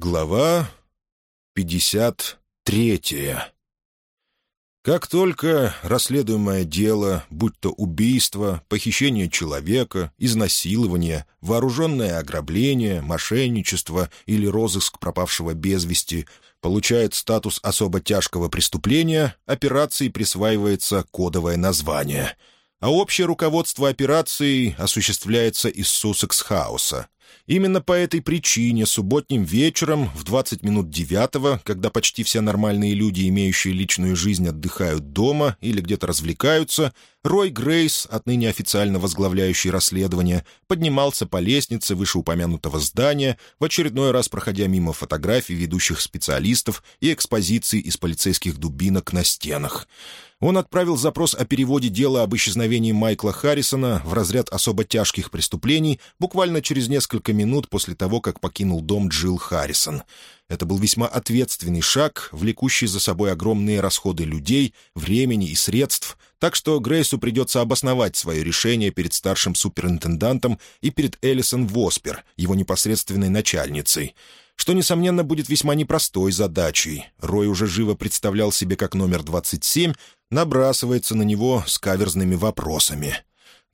Глава 53 Как только расследуемое дело, будь то убийство, похищение человека, изнасилование, вооруженное ограбление, мошенничество или розыск пропавшего без вести, получает статус особо тяжкого преступления, операции присваивается кодовое название — а общее руководство операцией осуществляется из Суссекс-хауса, Именно по этой причине субботним вечером в 20 минут девятого, когда почти все нормальные люди, имеющие личную жизнь, отдыхают дома или где-то развлекаются, Рой Грейс, отныне официально возглавляющий расследование, поднимался по лестнице вышеупомянутого здания, в очередной раз проходя мимо фотографий ведущих специалистов и экспозиций из полицейских дубинок на стенах. Он отправил запрос о переводе дела об исчезновении Майкла Харрисона в разряд особо тяжких преступлений буквально через несколько минут после того, как покинул дом Джилл Харрисон. Это был весьма ответственный шаг, влекущий за собой огромные расходы людей, времени и средств, так что Грейсу придется обосновать свое решение перед старшим суперинтендантом и перед Элисон Воспер, его непосредственной начальницей — что, несомненно, будет весьма непростой задачей. Рой уже живо представлял себе, как номер 27 набрасывается на него с каверзными вопросами.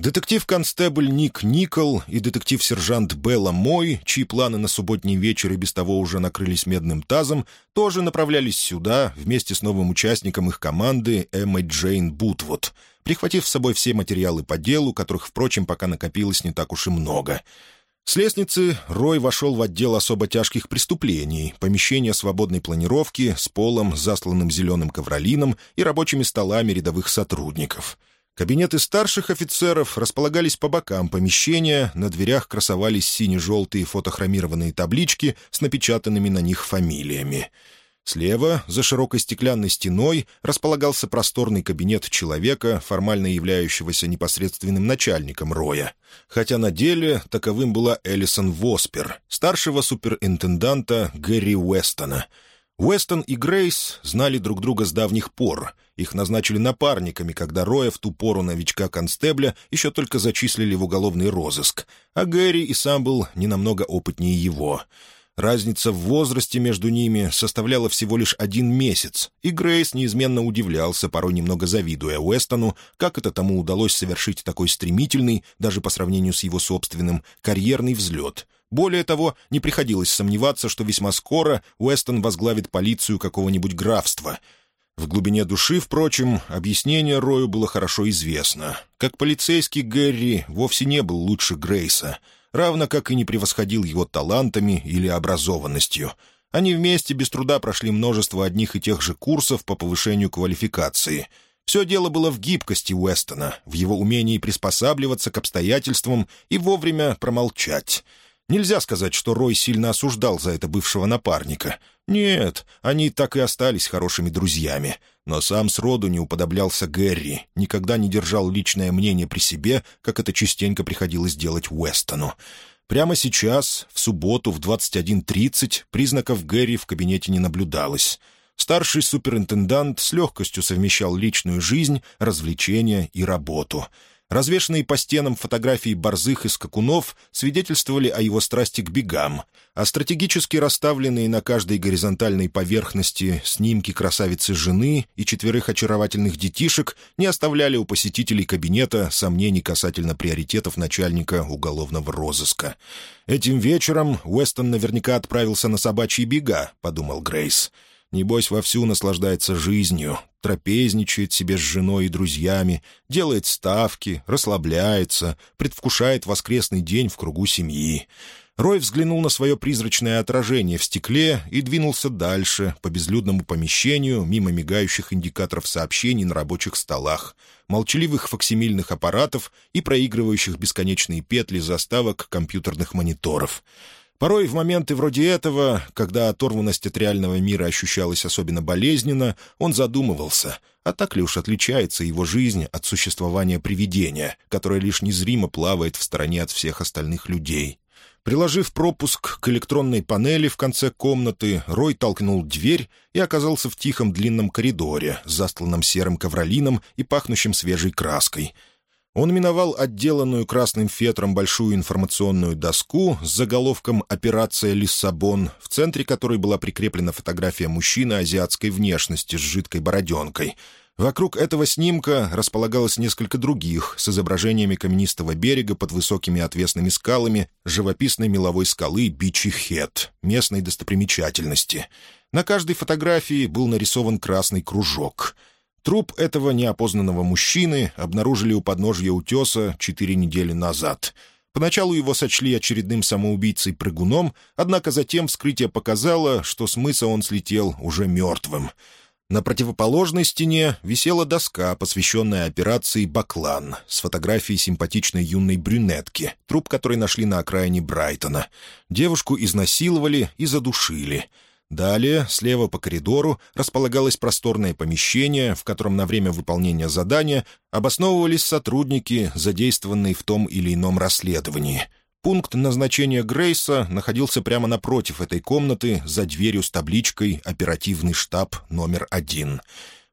Детектив-констебль Ник Никол и детектив-сержант Белла Мой, чьи планы на субботний вечер и без того уже накрылись медным тазом, тоже направлялись сюда вместе с новым участником их команды Эммой Джейн Бутвуд, прихватив с собой все материалы по делу, которых, впрочем, пока накопилось не так уж и много — с лестницы Рой вошел в отдел особо тяжких преступлений, помещение свободной планировки с полом, засланным зеленым ковролином и рабочими столами рядовых сотрудников. Кабинеты старших офицеров располагались по бокам помещения, на дверях красовались сине-желтые фотохромированные таблички с напечатанными на них фамилиями — Слева, за широкой стеклянной стеной, располагался просторный кабинет человека, формально являющегося непосредственным начальником Роя. Хотя на деле таковым была Элисон Воспер, старшего суперинтенданта Гэри Уэстона. Уэстон и Грейс знали друг друга с давних пор. Их назначили напарниками, когда Роя в ту пору новичка-констебля еще только зачислили в уголовный розыск, а Гэри и сам был не намного опытнее его — Разница в возрасте между ними составляла всего лишь один месяц, и Грейс неизменно удивлялся, порой немного завидуя Уэстону, как это тому удалось совершить такой стремительный, даже по сравнению с его собственным, карьерный взлет. Более того, не приходилось сомневаться, что весьма скоро Уэстон возглавит полицию какого-нибудь графства — в глубине души, впрочем, объяснение Рою было хорошо известно. Как полицейский Гэри вовсе не был лучше Грейса — равно как и не превосходил его талантами или образованностью. Они вместе без труда прошли множество одних и тех же курсов по повышению квалификации. Все дело было в гибкости Уэстона, в его умении приспосабливаться к обстоятельствам и вовремя промолчать. Нельзя сказать, что Рой сильно осуждал за это бывшего напарника. Нет, они так и остались хорошими друзьями — но сам сроду не уподоблялся Гэри, никогда не держал личное мнение при себе, как это частенько приходилось делать Уэстону. Прямо сейчас, в субботу в 21.30, признаков Гэри в кабинете не наблюдалось. Старший суперинтендант с легкостью совмещал личную жизнь, развлечения и работу — Развешанные по стенам фотографии борзых и скакунов свидетельствовали о его страсти к бегам, а стратегически расставленные на каждой горизонтальной поверхности снимки красавицы жены и четверых очаровательных детишек не оставляли у посетителей кабинета сомнений касательно приоритетов начальника уголовного розыска. «Этим вечером Уэстон наверняка отправился на собачьи бега», — подумал Грейс. Небось, вовсю наслаждается жизнью, трапезничает себе с женой и друзьями, делает ставки, расслабляется, предвкушает воскресный день в кругу семьи. Рой взглянул на свое призрачное отражение в стекле и двинулся дальше, по безлюдному помещению, мимо мигающих индикаторов сообщений на рабочих столах, молчаливых факсимильных аппаратов и проигрывающих бесконечные петли заставок компьютерных мониторов — Порой в моменты вроде этого, когда оторванность от реального мира ощущалась особенно болезненно, он задумывался, а так ли уж отличается его жизнь от существования привидения, которое лишь незримо плавает в стороне от всех остальных людей. Приложив пропуск к электронной панели в конце комнаты, Рой толкнул дверь и оказался в тихом длинном коридоре, застланном серым ковролином и пахнущим свежей краской — Он миновал отделанную красным фетром большую информационную доску с заголовком «Операция Лиссабон», в центре которой была прикреплена фотография мужчины азиатской внешности с жидкой бороденкой. Вокруг этого снимка располагалось несколько других с изображениями каменистого берега под высокими отвесными скалами живописной меловой скалы Бичи Хет, местной достопримечательности. На каждой фотографии был нарисован красный кружок — Труп этого неопознанного мужчины обнаружили у подножья утеса четыре недели назад. Поначалу его сочли очередным самоубийцей-прыгуном, однако затем вскрытие показало, что с мыса он слетел уже мертвым. На противоположной стене висела доска, посвященная операции «Баклан» с фотографией симпатичной юной брюнетки, труп которой нашли на окраине Брайтона. Девушку изнасиловали и задушили — Далее, слева по коридору, располагалось просторное помещение, в котором на время выполнения задания обосновывались сотрудники, задействованные в том или ином расследовании. Пункт назначения Грейса находился прямо напротив этой комнаты, за дверью с табличкой «Оперативный штаб номер один».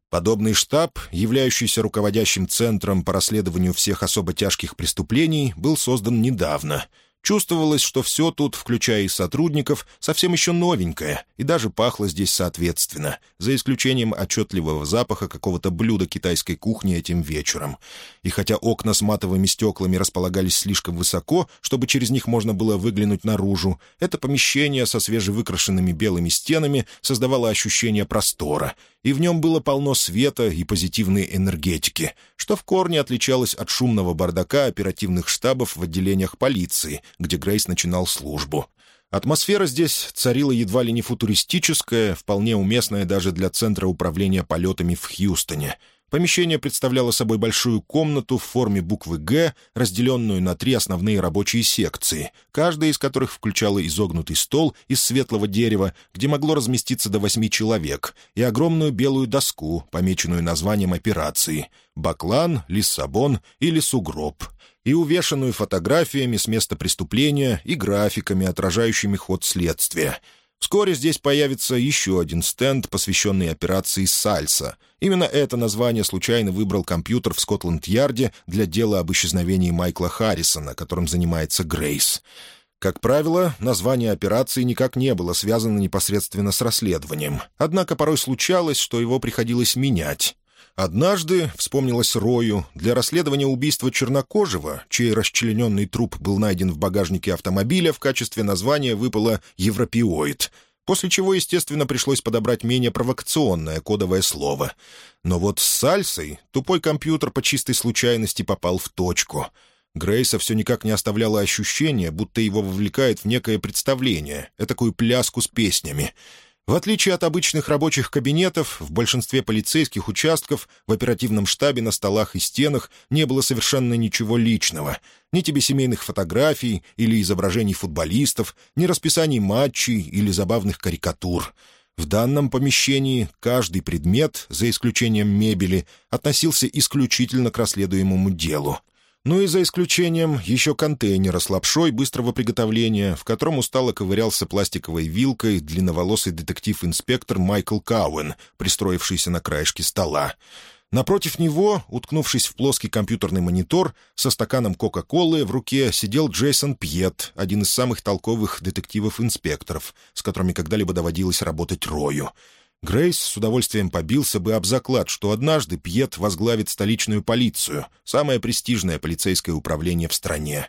Подобный штаб, являющийся руководящим центром по расследованию всех особо тяжких преступлений, был создан недавно — Чувствовалось, что все тут, включая и сотрудников, совсем еще новенькое, и даже пахло здесь соответственно, за исключением отчетливого запаха какого-то блюда китайской кухни этим вечером. И хотя окна с матовыми стеклами располагались слишком высоко, чтобы через них можно было выглянуть наружу, это помещение со свежевыкрашенными белыми стенами создавало ощущение простора — и в нем было полно света и позитивной энергетики, что в корне отличалось от шумного бардака оперативных штабов в отделениях полиции, где Грейс начинал службу. Атмосфера здесь царила едва ли не футуристическая, вполне уместная даже для Центра управления полетами в Хьюстоне — Помещение представляло собой большую комнату в форме буквы «Г», разделенную на три основные рабочие секции, каждая из которых включала изогнутый стол из светлого дерева, где могло разместиться до восьми человек, и огромную белую доску, помеченную названием операции «Баклан», «Лиссабон» или «Сугроб», и увешанную фотографиями с места преступления и графиками, отражающими ход следствия — Вскоре здесь появится еще один стенд, посвященный операции «Сальса». Именно это название случайно выбрал компьютер в Скотланд-Ярде для дела об исчезновении Майкла Харрисона, которым занимается Грейс. Как правило, название операции никак не было связано непосредственно с расследованием, однако порой случалось, что его приходилось менять. Однажды, вспомнилось Рою, для расследования убийства чернокожего, чей расчлененный труп был найден в багажнике автомобиля, в качестве названия выпало «европеоид», после чего, естественно, пришлось подобрать менее провокационное кодовое слово. Но вот с сальсой тупой компьютер по чистой случайности попал в точку. Грейса все никак не оставляло ощущение, будто его вовлекает в некое представление, такую пляску с песнями — в отличие от обычных рабочих кабинетов, в большинстве полицейских участков в оперативном штабе на столах и стенах не было совершенно ничего личного. Ни тебе семейных фотографий или изображений футболистов, ни расписаний матчей или забавных карикатур. В данном помещении каждый предмет, за исключением мебели, относился исключительно к расследуемому делу ну и за исключением еще контейнера с лапшой быстрого приготовления, в котором устало ковырялся пластиковой вилкой длинноволосый детектив-инспектор Майкл Кауэн, пристроившийся на краешке стола. Напротив него, уткнувшись в плоский компьютерный монитор, со стаканом Кока-Колы в руке сидел Джейсон Пьет, один из самых толковых детективов-инспекторов, с которыми когда-либо доводилось работать Рою — Грейс с удовольствием побился бы об заклад, что однажды Пьет возглавит столичную полицию, самое престижное полицейское управление в стране.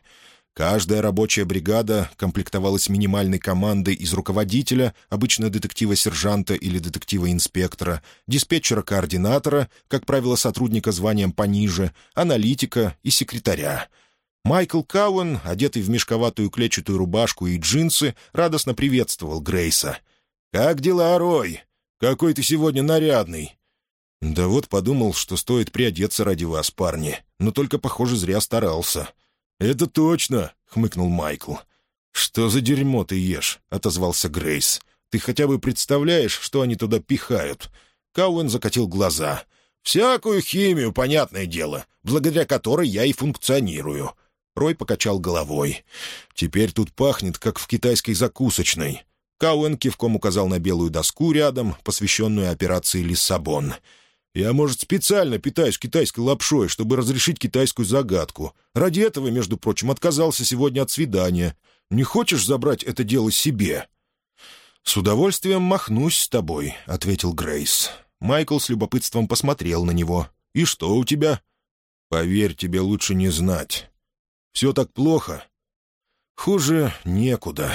Каждая рабочая бригада комплектовалась минимальной командой из руководителя, обычно детектива-сержанта или детектива-инспектора, диспетчера-координатора, как правило, сотрудника званием пониже, аналитика и секретаря. Майкл Кауэн, одетый в мешковатую клетчатую рубашку и джинсы, радостно приветствовал Грейса. «Как дела, Рой? «Какой ты сегодня нарядный!» «Да вот подумал, что стоит приодеться ради вас, парни, но только, похоже, зря старался». «Это точно!» — хмыкнул Майкл. «Что за дерьмо ты ешь?» — отозвался Грейс. «Ты хотя бы представляешь, что они туда пихают?» Кауэн закатил глаза. «Всякую химию, понятное дело, благодаря которой я и функционирую». Рой покачал головой. «Теперь тут пахнет, как в китайской закусочной. Кауэн кивком указал на белую доску рядом, посвященную операции «Лиссабон». Я, может, специально питаюсь китайской лапшой, чтобы разрешить китайскую загадку. Ради этого, между прочим, отказался сегодня от свидания. Не хочешь забрать это дело себе?» «С удовольствием махнусь с тобой», — ответил Грейс. Майкл с любопытством посмотрел на него. «И что у тебя?» «Поверь, тебе лучше не знать. Все так плохо. Хуже некуда».